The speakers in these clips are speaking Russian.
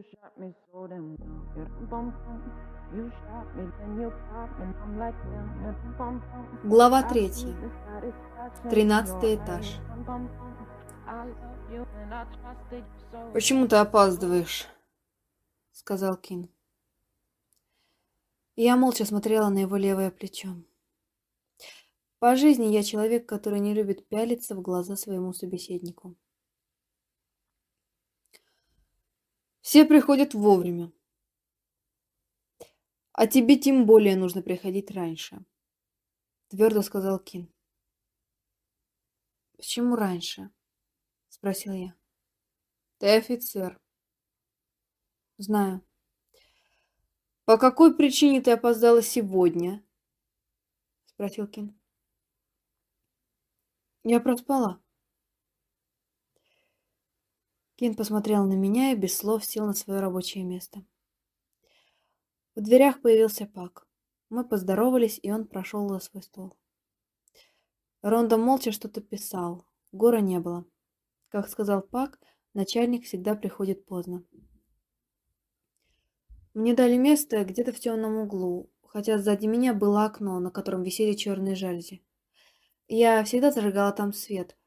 You shot me so damn well. Yeah, bum, bum. You shot me, then you pop me, I'm like, yeah, bum, bum. Глава I третья. Тринадцатый этаж. so. «Почему ты опаздываешь?» — сказал Кин. Я молча смотрела на его левое плечо. По жизни я человек, который не любит пялиться в глаза своему собеседнику. Все приходят вовремя. А тебе тем более нужно приходить раньше, твердо сказал Кин. Почему раньше? спросил я. Ты офицер. Знаю. По какой причине ты опоздала сегодня? Спросил Кин. Я проспала. Кин посмотрел на меня и без слов сел на свое рабочее место. В дверях появился Пак. Мы поздоровались, и он прошел за свой стол. Ронда молча что-то писал. Гора не было. Как сказал Пак, начальник всегда приходит поздно. Мне дали место где-то в темном углу, хотя сзади меня было окно, на котором висели черные жалюзи. Я всегда зажигала там свет.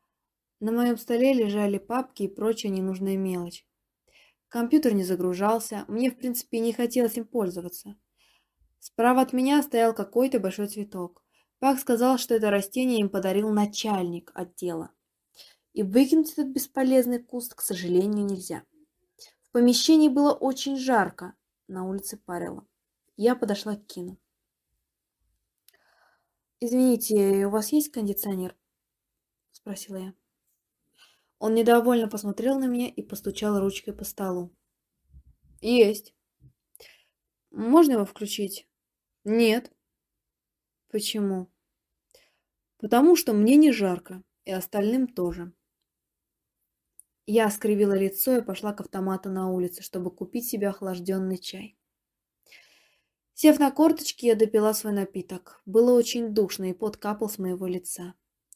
На моем столе лежали папки и прочая ненужная мелочь. Компьютер не загружался, мне, в принципе, не хотелось им пользоваться. Справа от меня стоял какой-то большой цветок. Пак сказал, что это растение им подарил начальник отдела. И выкинуть этот бесполезный куст, к сожалению, нельзя. В помещении было очень жарко, на улице парило. Я подошла к Кину. «Извините, у вас есть кондиционер?» – спросила я. Он недовольно посмотрел на меня и постучал ручкой по столу. «Есть». «Можно его включить?» «Нет». «Почему?» «Потому что мне не жарко, и остальным тоже». Я скривила лицо и пошла к автомату на улице, чтобы купить себе охлажденный чай. Сев на корточки, я допила свой напиток. Было очень душно, и пот капал с моего лица.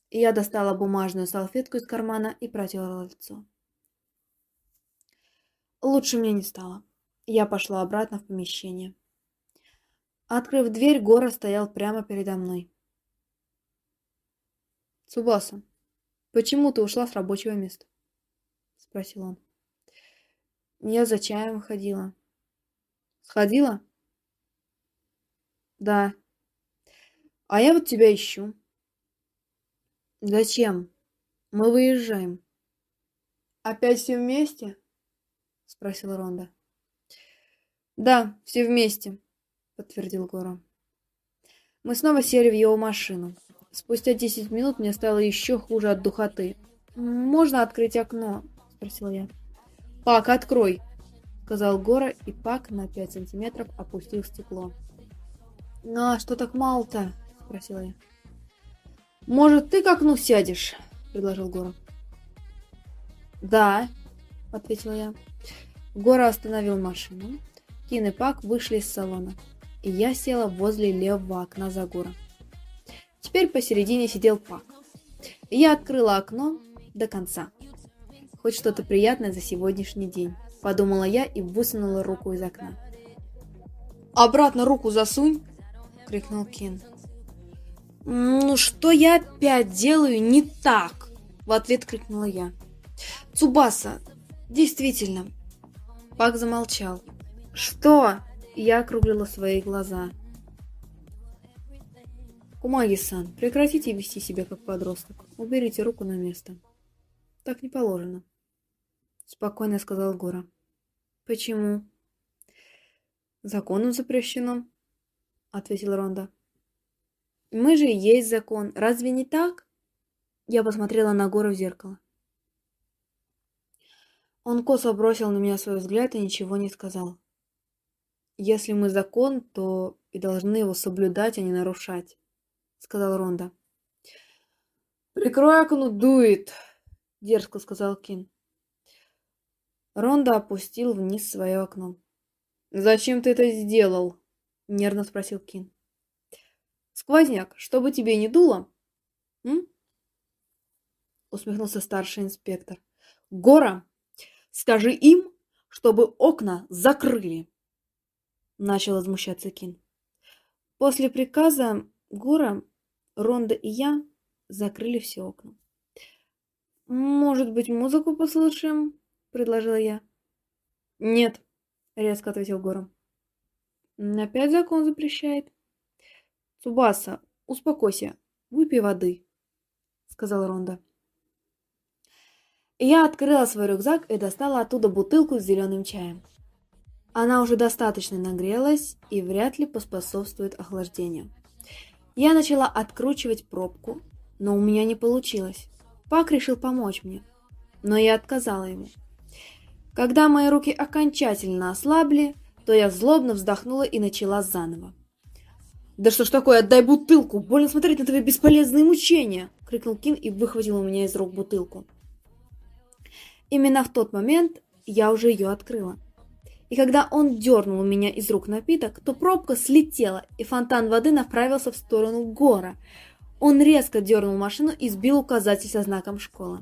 Я достала бумажную салфетку из кармана и протерла лицо. Лучше мне не стало. Я пошла обратно в помещение. Открыв дверь, Гора стоял прямо передо мной. «Цубаса, почему ты ушла с рабочего места?» — спросил он. «Я за чаем ходила». «Сходила?» «Да». «А я вот тебя ищу». «Зачем? Мы выезжаем». «Опять все вместе?» — спросила Ронда. «Да, все вместе», — подтвердил Гора. Мы снова сели в его машину. Спустя десять минут мне стало еще хуже от духоты. «Можно открыть окно?» — спросила я. «Пак, открой!» — сказал Гора, и Пак на пять сантиметров опустил стекло. «Ну, а что так мало-то?» — спросила я. «Может, ты к окну сядешь?» — предложил Гора. «Да», — ответила я. Гора остановил машину. Кин и Пак вышли из салона, и я села возле левого окна за Гора. Теперь посередине сидел Пак. Я открыла окно до конца. Хоть что-то приятное за сегодняшний день, подумала я и высунула руку из окна. «Обратно руку засунь!» — крикнул Кин. «Ну что я опять делаю не так?» — в ответ крикнула я. «Цубаса, действительно!» Пак замолчал. «Что?» — я округлила свои глаза. «Кумаги-сан, прекратите вести себя как подросток. Уберите руку на место». «Так не положено», — спокойно сказал Гора. «Почему?» «Законом запрещено», — ответил Ронда. «Мы же и есть закон. Разве не так?» Я посмотрела на Гора в зеркало. Он косо бросил на меня свой взгляд и ничего не сказал. «Если мы закон, то и должны его соблюдать, а не нарушать», — сказал Ронда. «Прикрой окно, дует!» — дерзко сказал Кин. Ронда опустил вниз свое окно. «Зачем ты это сделал?» — нервно спросил Кин. «Сквозняк, чтобы тебе не дуло?» М? Усмехнулся старший инспектор. «Гора, скажи им, чтобы окна закрыли!» Начал возмущаться Кин. После приказа Гора, Ронда и я закрыли все окна. «Может быть, музыку послушаем?» — предложила я. «Нет», — резко ответил Гора. «Опять закон запрещает». «Цубаса, успокойся, выпей воды», — сказала Ронда. Я открыла свой рюкзак и достала оттуда бутылку с зеленым чаем. Она уже достаточно нагрелась и вряд ли поспособствует охлаждению. Я начала откручивать пробку, но у меня не получилось. Пак решил помочь мне, но я отказала ему. Когда мои руки окончательно ослабли, то я злобно вздохнула и начала заново. «Да что ж такое, отдай бутылку! Больно смотреть на твои бесполезные мучения!» — крикнул Кин и выхватил у меня из рук бутылку. Именно в тот момент я уже ее открыла. И когда он дернул у меня из рук напиток, то пробка слетела, и фонтан воды направился в сторону гора. Он резко дернул машину и сбил указатель со знаком школы.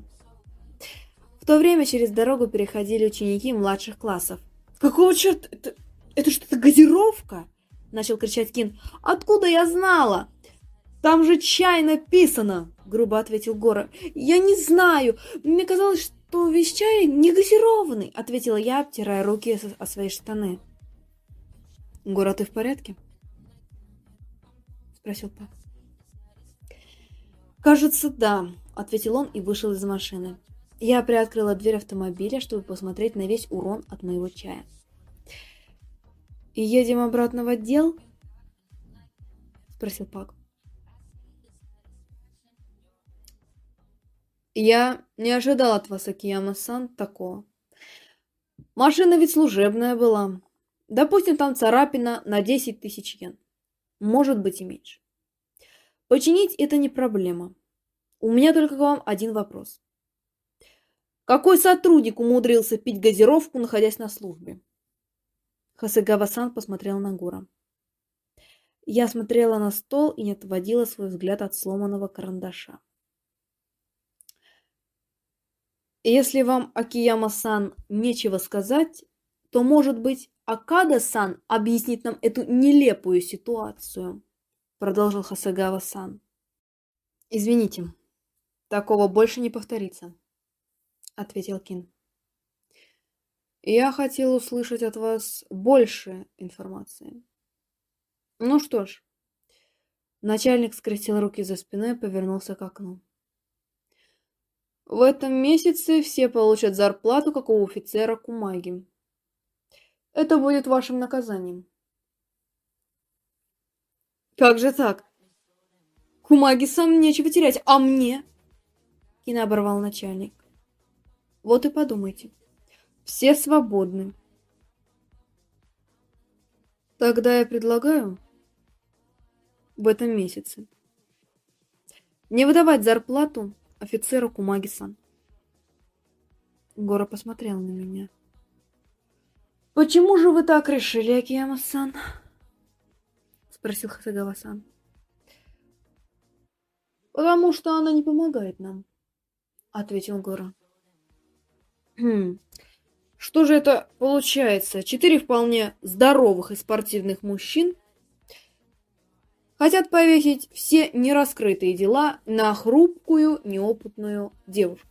В то время через дорогу переходили ученики младших классов. «Какого черта? Это, это что-то газировка?» – начал кричать Кин. «Откуда я знала?» «Там же чай написано!» – грубо ответил Гора. «Я не знаю. Мне казалось, что весь чай не газированный!» – ответила я, обтирая руки о свои штаны. «Гора, ты в порядке?» – спросил папа. «Кажется, да», — ответил он и вышел из машины. Я приоткрыла дверь автомобиля, чтобы посмотреть на весь урон от моего чая. «И едем обратно в отдел?» — спросил Пак. «Я не ожидал от вас, Акияма-сан, такого. Машина ведь служебная была. Допустим, там царапина на 10 тысяч йен. Может быть и меньше. Починить это не проблема. У меня только к вам один вопрос. Какой сотрудник умудрился пить газировку, находясь на службе? Хасыгава-сан посмотрел на Гора. Я смотрела на стол и не отводила свой взгляд от сломанного карандаша. Если вам, Акияма-сан, нечего сказать, то, может быть, Акада-сан объяснит нам эту нелепую ситуацию продолжил Хасагава-сан. Извините, такого больше не повторится, ответил Кин. Я хотел услышать от вас больше информации. Ну что ж, начальник скрестил руки за спиной и повернулся к окну. В этом месяце все получат зарплату, как у офицера Кумаги. Это будет вашим наказанием. Как же так? Кумаги сам нечего терять, а мне? Кина оборвал начальник. Вот и подумайте. Все свободны. Тогда я предлагаю в этом месяце не выдавать зарплату офицеру Кумаги-сан. Гора посмотрел на меня. «Почему же вы так решили, Акияма-сан?» спросил Хасагава-сан. «Потому что она не помогает нам», — ответил Гора. «Хм, что же это получается? Четыре вполне здоровых и спортивных мужчин хотят повесить все нераскрытые дела на хрупкую, неопытную девушку.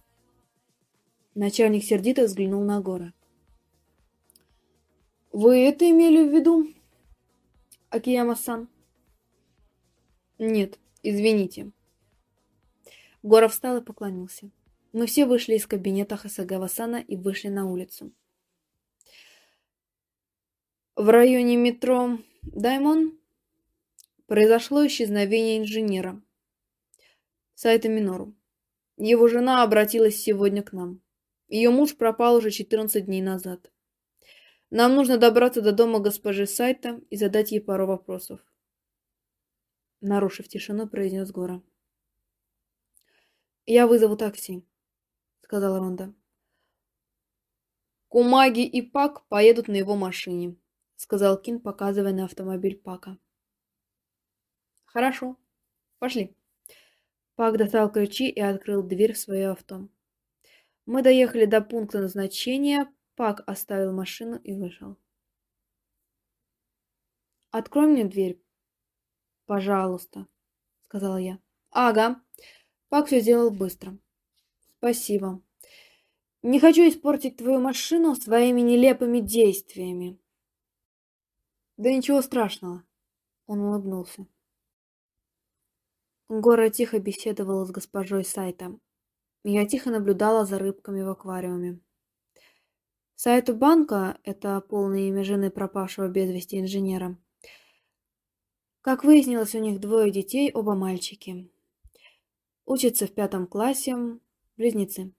Начальник сердито взглянул на Гора. «Вы это имели в виду?» Акияма-сан? Нет, извините. Гора встал и поклонился. Мы все вышли из кабинета Хасагава-сана и вышли на улицу. В районе метро Даймон произошло исчезновение инженера Сайта Минору. Его жена обратилась сегодня к нам. Ее муж пропал уже 14 дней назад. Нам нужно добраться до дома госпожи Сайта и задать ей пару вопросов. Нарушив тишину, произнес Гора. «Я вызову такси», — сказала Ронда. «Кумаги и Пак поедут на его машине», — сказал Кин, показывая на автомобиль Пака. «Хорошо. Пошли». Пак достал ключи и открыл дверь в свое авто. Мы доехали до пункта назначения, Пак оставил машину и вышел. «Открой мне дверь, пожалуйста», — сказала я. «Ага». Пак все сделал быстро. «Спасибо. Не хочу испортить твою машину своими нелепыми действиями». «Да ничего страшного», — он улыбнулся. Гора тихо беседовала с госпожой Сайтом. Я тихо наблюдала за рыбками в аквариуме. Сайту банка – это полное имя жены пропавшего без вести инженера. Как выяснилось, у них двое детей, оба мальчики. Учатся в пятом классе, близнецы.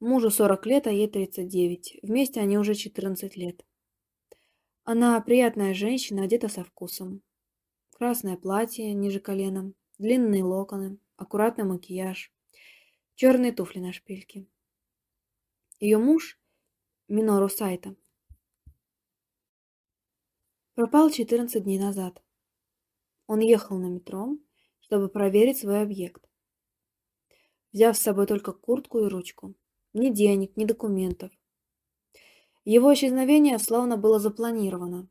Мужу 40 лет, а ей 39. Вместе они уже 14 лет. Она приятная женщина, одета со вкусом. Красное платье ниже коленом, длинные локоны, аккуратный макияж, черные туфли на шпильке. Ее муж, Минору Сайта, пропал 14 дней назад. Он ехал на метро, чтобы проверить свой объект. Взяв с собой только куртку и ручку. Ни денег, ни документов. Его исчезновение словно было запланировано.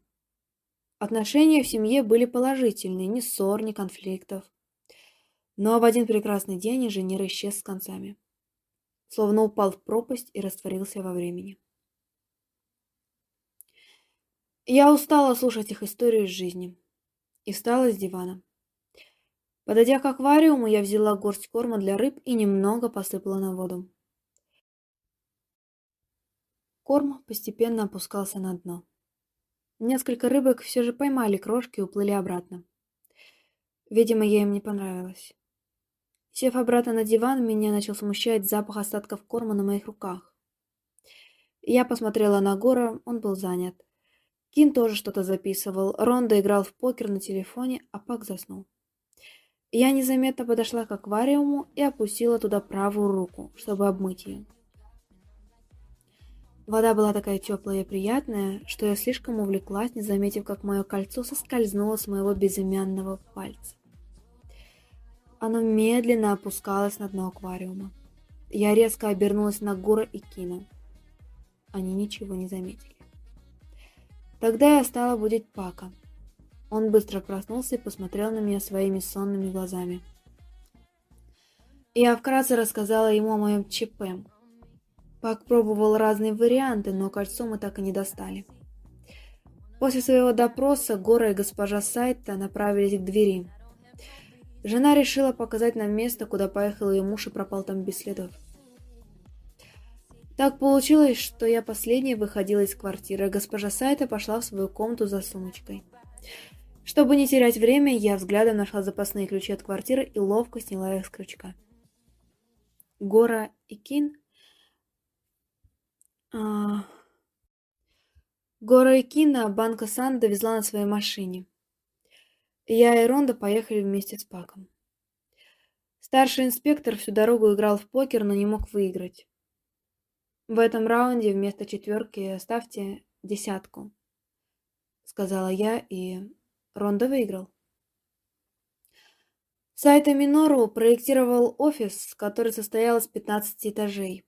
Отношения в семье были положительные, ни ссор, ни конфликтов. Но в один прекрасный день инженер исчез с концами. Словно упал в пропасть и растворился во времени. Я устала слушать их историю из жизни. И встала с дивана. Подойдя к аквариуму, я взяла горсть корма для рыб и немного посыпала на воду. Корм постепенно опускался на дно. Несколько рыбок все же поймали крошки и уплыли обратно. Видимо, я им не понравилась. Сев обратно на диван, меня начал смущать запах остатков корма на моих руках. Я посмотрела на Гора, он был занят. Кин тоже что-то записывал, Ронда играл в покер на телефоне, а Пак заснул. Я незаметно подошла к аквариуму и опустила туда правую руку, чтобы обмыть ее. Вода была такая теплая и приятная, что я слишком увлеклась, не заметив, как мое кольцо соскользнуло с моего безымянного пальца. Оно медленно опускалось на дно аквариума. Я резко обернулась на Гора и Кина. Они ничего не заметили. Тогда я стала будить Пака. Он быстро проснулся и посмотрел на меня своими сонными глазами. Я вкратце рассказала ему о моем ЧП. Пак пробовал разные варианты, но кольцо мы так и не достали. После своего допроса Гора и госпожа Сайта направились к двери. Жена решила показать нам место, куда поехал ее муж и пропал там без следов. Так получилось, что я последняя выходила из квартиры, а госпожа Сайта пошла в свою комнату за сумочкой. Чтобы не терять время, я взглядом нашла запасные ключи от квартиры и ловко сняла их с крючка. Гора и Кин... А... Гора и Кина банка Сан довезла на своей машине. Я и Ронда поехали вместе с Паком. Старший инспектор всю дорогу играл в покер, но не мог выиграть. В этом раунде вместо четверки ставьте десятку, сказала я, и Ронда выиграл. Сайта Минору проектировал офис, который состоял из 15 этажей.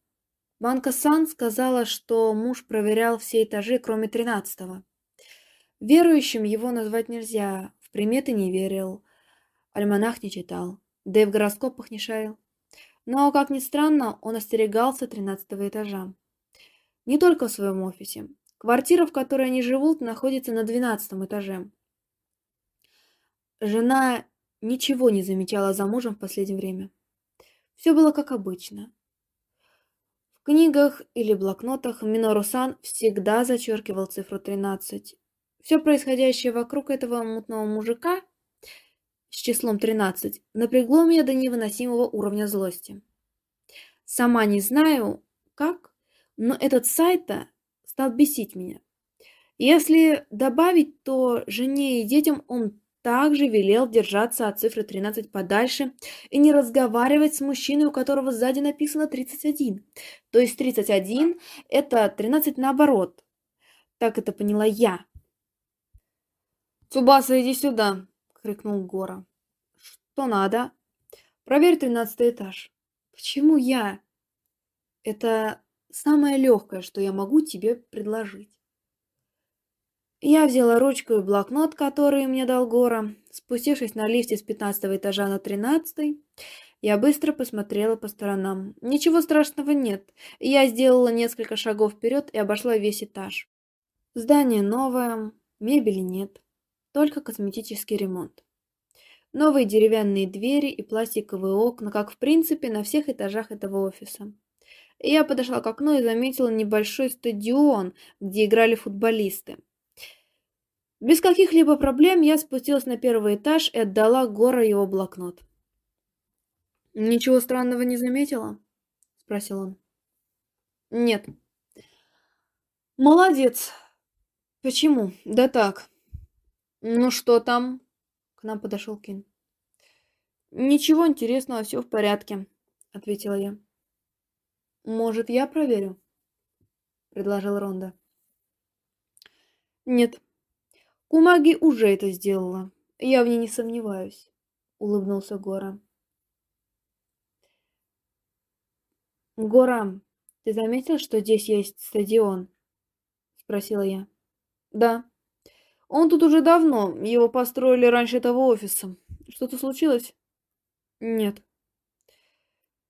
Банка Сан сказала, что муж проверял все этажи, кроме 13-го. Верующим его назвать нельзя, в приметы не верил, альманах не читал, да и в гороскопах не шарил. Но, как ни странно, он остерегался тринадцатого этажа. Не только в своем офисе. Квартира, в которой они живут, находится на двенадцатом этаже. Жена ничего не замечала за мужем в последнее время. Все было как обычно. В книгах или блокнотах Минору-сан всегда зачеркивал цифру 13 все происходящее вокруг этого мутного мужика с числом 13 напрягло меня до невыносимого уровня злости. Сама не знаю, как, но этот сайта стал бесить меня. Если добавить, то жене и детям он также велел держаться от цифры 13 подальше и не разговаривать с мужчиной, у которого сзади написано 31. То есть 31 – это 13 наоборот. Так это поняла я. «Цубаса, иди сюда!» — крикнул Гора. «Что надо?» «Проверь тринадцатый этаж». «Почему я?» «Это самое легкое, что я могу тебе предложить. Я взяла ручку и блокнот, который мне дал Гора. Спустившись на лифте с пятнадцатого этажа на тринадцатый, я быстро посмотрела по сторонам. Ничего страшного нет. Я сделала несколько шагов вперед и обошла весь этаж. Здание новое, мебели нет, только косметический ремонт. Новые деревянные двери и пластиковые окна, как в принципе на всех этажах этого офиса. Я подошла к окну и заметила небольшой стадион, где играли футболисты. Без каких-либо проблем я спустилась на первый этаж и отдала Гора его блокнот. «Ничего странного не заметила?» — спросил он. «Нет». «Молодец!» «Почему?» «Да так». «Ну что там?» — к нам подошел Кин. «Ничего интересного, все в порядке», — ответила я. «Может, я проверю?» — предложил Ронда. «Нет, Кумаги уже это сделала. Я в ней не сомневаюсь, улыбнулся Гора. Гора, ты заметил, что здесь есть стадион? спросила я. Да. Он тут уже давно, его построили раньше этого офиса. Что-то случилось? Нет.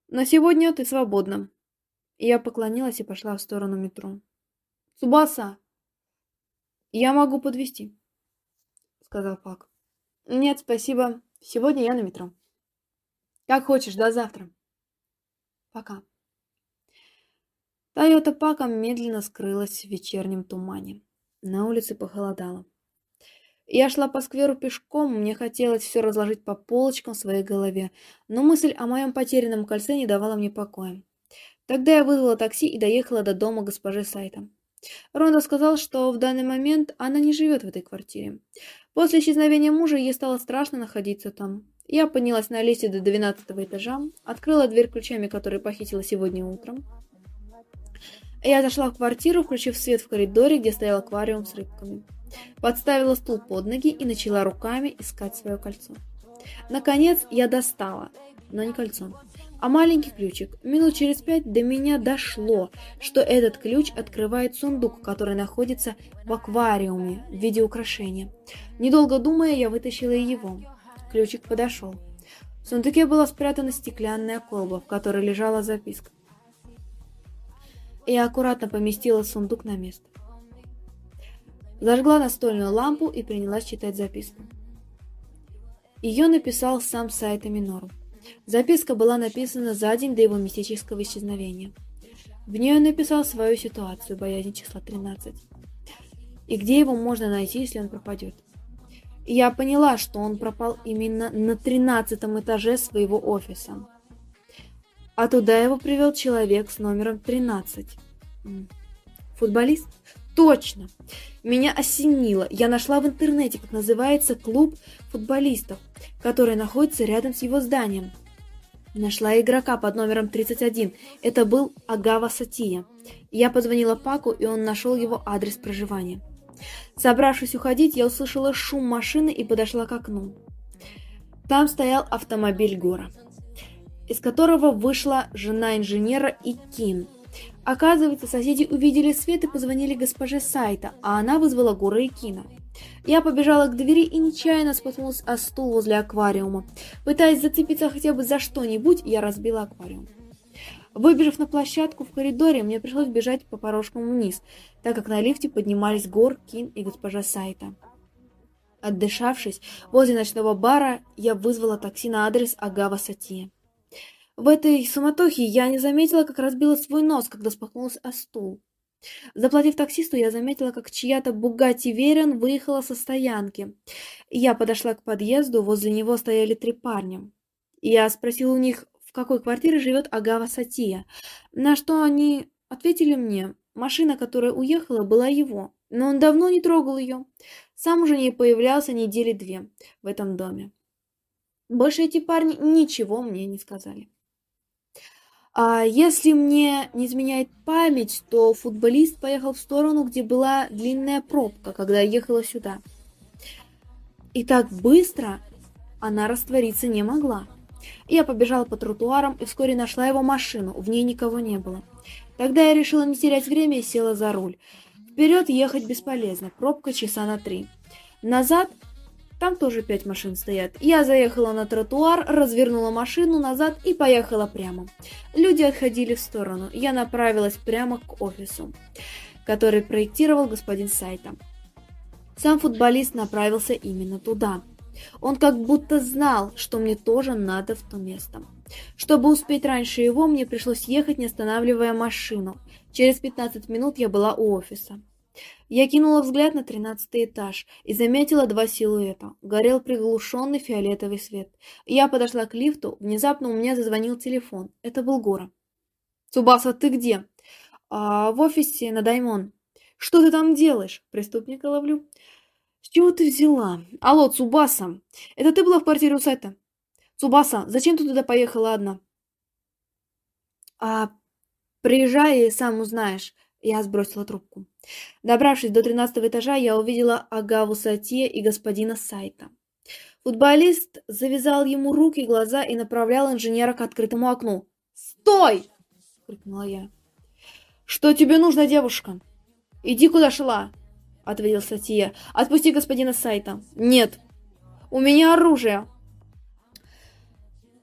На сегодня ты свободна. Я поклонилась и пошла в сторону метро. Субаса, я могу подвести сказал Пак. Нет, спасибо. Сегодня я на метро. Как хочешь, до завтра. Пока. Тойота Пака медленно скрылась в вечернем тумане. На улице похолодало. Я шла по скверу пешком, мне хотелось все разложить по полочкам в своей голове, но мысль о моем потерянном кольце не давала мне покоя. Тогда я вызвала такси и доехала до дома госпожи Сайта. Ронда сказал, что в данный момент она не живет в этой квартире. После исчезновения мужа ей стало страшно находиться там. Я поднялась на лестнице до двенадцатого этажа, открыла дверь ключами, которые похитила сегодня утром. Я зашла в квартиру, включив свет в коридоре, где стоял аквариум с рыбками. Подставила стул под ноги и начала руками искать свое кольцо. Наконец я достала, но не кольцо а маленький ключик. Минут через пять до меня дошло, что этот ключ открывает сундук, который находится в аквариуме в виде украшения. Недолго думая, я вытащила его. Ключик подошел. В сундуке была спрятана стеклянная колба, в которой лежала записка. Я аккуратно поместила сундук на место. Зажгла настольную лампу и принялась читать записку. Ее написал сам Сайта Минору. Записка была написана за день до его мистического исчезновения. В ней он написал свою ситуацию, боязнь числа 13. И где его можно найти, если он пропадет. И я поняла, что он пропал именно на 13 этаже своего офиса. А туда его привел человек с номером 13. Футболист? Точно! Меня осенило. Я нашла в интернете, как называется клуб футболистов, который находится рядом с его зданием. Нашла игрока под номером 31. Это был Агава Сатия. Я позвонила Паку, и он нашел его адрес проживания. Собравшись уходить, я услышала шум машины и подошла к окну. Там стоял автомобиль Гора, из которого вышла жена инженера и Кин – Оказывается, соседи увидели свет и позвонили госпоже Сайта, а она вызвала Гора и Кина. Я побежала к двери и нечаянно споткнулась о стул возле аквариума. Пытаясь зацепиться хотя бы за что-нибудь, я разбила аквариум. Выбежав на площадку в коридоре, мне пришлось бежать по порожкам вниз, так как на лифте поднимались Гор, Кин и госпожа Сайта. Отдышавшись, возле ночного бара я вызвала такси на адрес Агава Сатия. В этой суматохе я не заметила, как разбила свой нос, когда споткнулась о стул. Заплатив таксисту, я заметила, как чья-то Бугатти Верен выехала со стоянки. Я подошла к подъезду, возле него стояли три парня. Я спросила у них, в какой квартире живет Агава Сатия, на что они ответили мне, машина, которая уехала, была его, но он давно не трогал ее. Сам уже не появлялся недели две в этом доме. Больше эти парни ничего мне не сказали. А если мне не изменяет память, то футболист поехал в сторону, где была длинная пробка, когда ехала сюда. И так быстро она раствориться не могла. Я побежала по тротуарам и вскоре нашла его машину, в ней никого не было. Тогда я решила не терять время и села за руль. Вперед ехать бесполезно, пробка часа на три. Назад там тоже пять машин стоят. Я заехала на тротуар, развернула машину назад и поехала прямо. Люди отходили в сторону. Я направилась прямо к офису, который проектировал господин Сайта. Сам футболист направился именно туда. Он как будто знал, что мне тоже надо в то место. Чтобы успеть раньше его, мне пришлось ехать, не останавливая машину. Через 15 минут я была у офиса. Я кинула взгляд на тринадцатый этаж и заметила два силуэта. Горел приглушенный фиолетовый свет. Я подошла к лифту, внезапно у меня зазвонил телефон. Это был Гора. «Цубаса, ты где?» а, «В офисе на Даймон». «Что ты там делаешь?» «Преступника ловлю». «С чего ты взяла?» «Алло, Цубаса, это ты была в квартире у Сета?» «Цубаса, зачем ты туда поехала одна?» «А, приезжай и сам узнаешь». Я сбросила трубку. Добравшись до тринадцатого этажа, я увидела Агаву Сатье и господина Сайта. Футболист завязал ему руки и глаза и направлял инженера к открытому окну. «Стой!» — крикнула я. «Что тебе нужно, девушка?» «Иди, куда шла!» — ответил Сатье. «Отпусти господина Сайта». «Нет! У меня оружие!»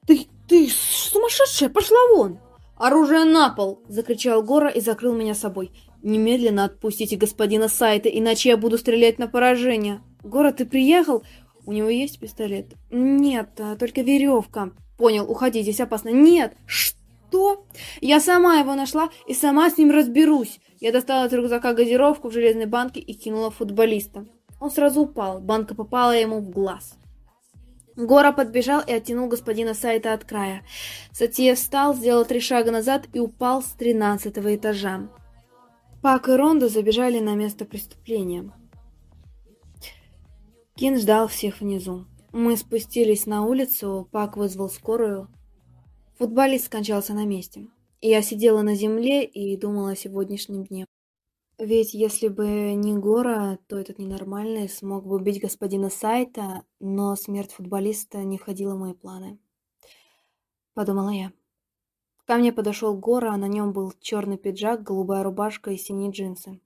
«Ты, ты сумасшедшая! Пошла вон!» «Оружие на пол!» — закричал Гора и закрыл меня собой. «Немедленно отпустите господина Сайта, иначе я буду стрелять на поражение!» «Гора, ты приехал? У него есть пистолет?» «Нет, а только веревка». «Понял, уходи, здесь опасно». «Нет!» «Что?» «Я сама его нашла и сама с ним разберусь!» Я достала из рюкзака газировку в железной банке и кинула футболиста. Он сразу упал, банка попала ему в глаз. Гора подбежал и оттянул господина Сайта от края. Сатье встал, сделал три шага назад и упал с тринадцатого этажа. Пак и Рондо забежали на место преступления. Кин ждал всех внизу. Мы спустились на улицу, Пак вызвал скорую. Футболист скончался на месте. Я сидела на земле и думала о сегодняшнем дне. Ведь если бы не Гора, то этот ненормальный смог бы убить господина Сайта, но смерть футболиста не входила в мои планы. Подумала я. Ко мне подошел Гора, а на нем был черный пиджак, голубая рубашка и синие джинсы.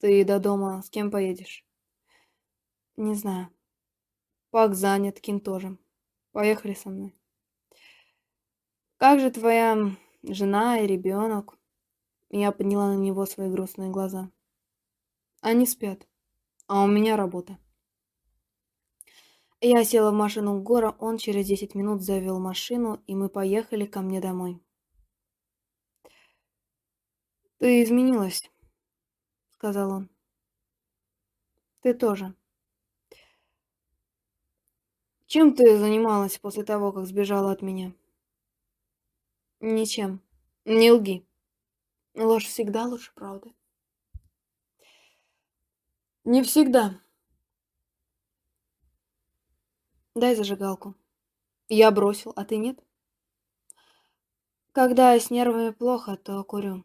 «Ты до дома с кем поедешь?» «Не знаю. Пак занят, Кин тоже. Поехали со мной». «Как же твоя жена и ребенок?» Я подняла на него свои грустные глаза. Они спят, а у меня работа. Я села в машину Гора, он через десять минут завел машину, и мы поехали ко мне домой. «Ты изменилась», — сказал он. «Ты тоже». «Чем ты занималась после того, как сбежала от меня?» «Ничем. Не лги». Ложь всегда лучше правды. Не всегда. Дай зажигалку. Я бросил, а ты нет? Когда с нервами плохо, то курю.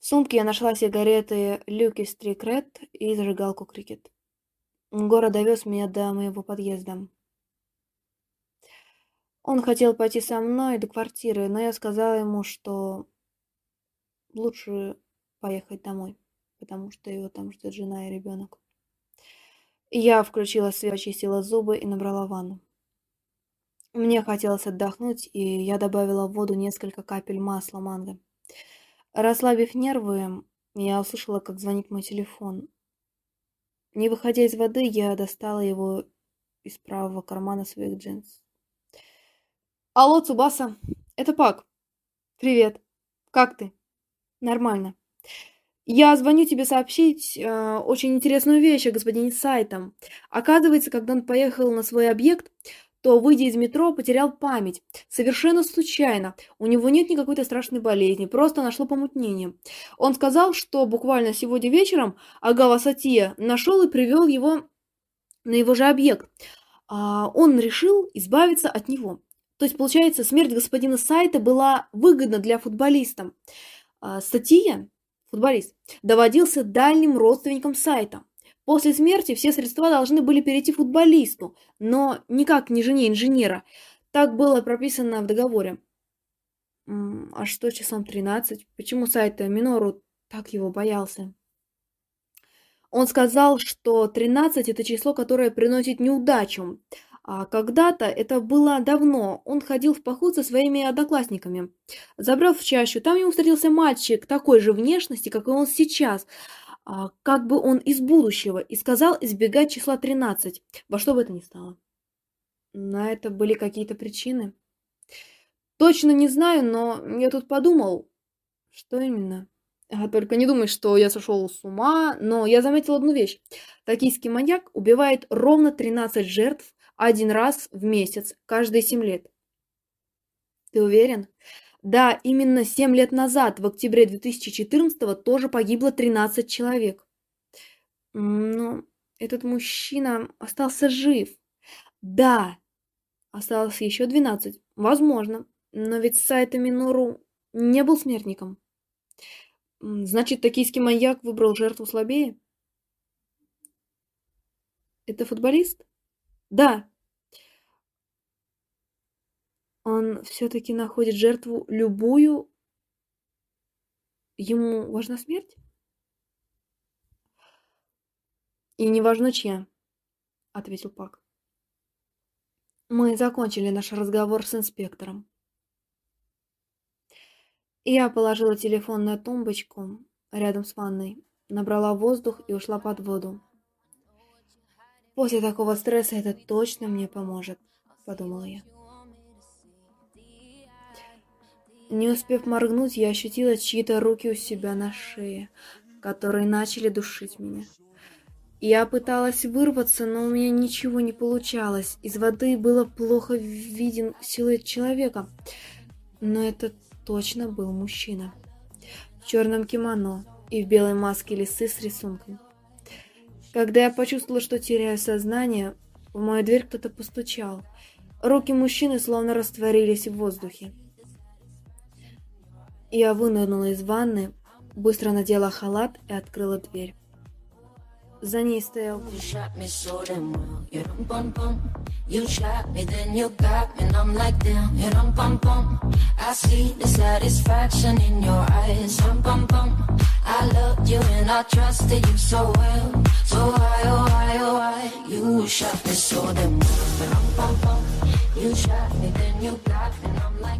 В сумке я нашла сигареты Люки Стрикрет и зажигалку Крикет. Город довез меня до моего подъезда. Он хотел пойти со мной до квартиры, но я сказала ему, что лучше поехать домой, потому что его там ждет жена и ребенок. Я включила свет, очистила зубы и набрала ванну. Мне хотелось отдохнуть, и я добавила в воду несколько капель масла манго. Расслабив нервы, я услышала, как звонит мой телефон. Не выходя из воды, я достала его из правого кармана своих джинс. «Алло, Цубаса, это Пак. Привет. Как ты?» Нормально. Я звоню тебе сообщить э, очень интересную вещь о господине Сайтом. Оказывается, когда он поехал на свой объект, то, выйдя из метро, потерял память. Совершенно случайно. У него нет никакой-то страшной болезни, просто нашло помутнение. Он сказал, что буквально сегодня вечером Агава Сатия нашел и привел его на его же объект. А он решил избавиться от него. То есть, получается, смерть господина Сайта была выгодна для футболиста. А, Статия, футболист, доводился дальним родственникам сайта. После смерти все средства должны были перейти футболисту, но никак не жене инженера. Так было прописано в договоре. А что числом 13? Почему сайт Минору так его боялся? Он сказал, что 13 это число, которое приносит неудачу. А когда-то, это было давно, он ходил в поход со своими одноклассниками. Забрав в чащу, там ему встретился мальчик такой же внешности, как и он сейчас, а, как бы он из будущего, и сказал избегать числа 13, во что бы это ни стало. На это были какие-то причины. Точно не знаю, но я тут подумал, что именно. А, только не думай, что я сошел с ума, но я заметил одну вещь. Токийский маньяк убивает ровно 13 жертв один раз в месяц, каждые 7 лет. Ты уверен? Да, именно 7 лет назад, в октябре 2014 тоже погибло 13 человек. Но этот мужчина остался жив. Да, осталось еще 12. Возможно. Но ведь Сайта Минору не был смертником. Значит, токийский маньяк выбрал жертву слабее? Это футболист? Да. Он все-таки находит жертву любую. Ему важна смерть? И не важно чья, ответил Пак. Мы закончили наш разговор с инспектором. Я положила телефон на тумбочку рядом с ванной, набрала воздух и ушла под воду. После такого стресса это точно мне поможет, подумала я. Не успев моргнуть, я ощутила чьи-то руки у себя на шее, которые начали душить меня. Я пыталась вырваться, но у меня ничего не получалось. Из воды было плохо виден силуэт человека. Но это точно был мужчина. В черном кимоно и в белой маске лисы с рисунком. Когда я почувствовала, что теряю сознание, в мою дверь кто-то постучал. Руки мужчины словно растворились в воздухе. Я вынырнула из ванны, быстро надела халат и открыла дверь. За ней стоял... You shot me, then you got me, and I'm like, damn, you dum bum bum. I see the satisfaction in your eyes, dum bum bum. I loved you and I trusted you so well. So why, oh why, oh why? You shot me so damn well, dum bum bum. You shot me, then you got me, and I'm like,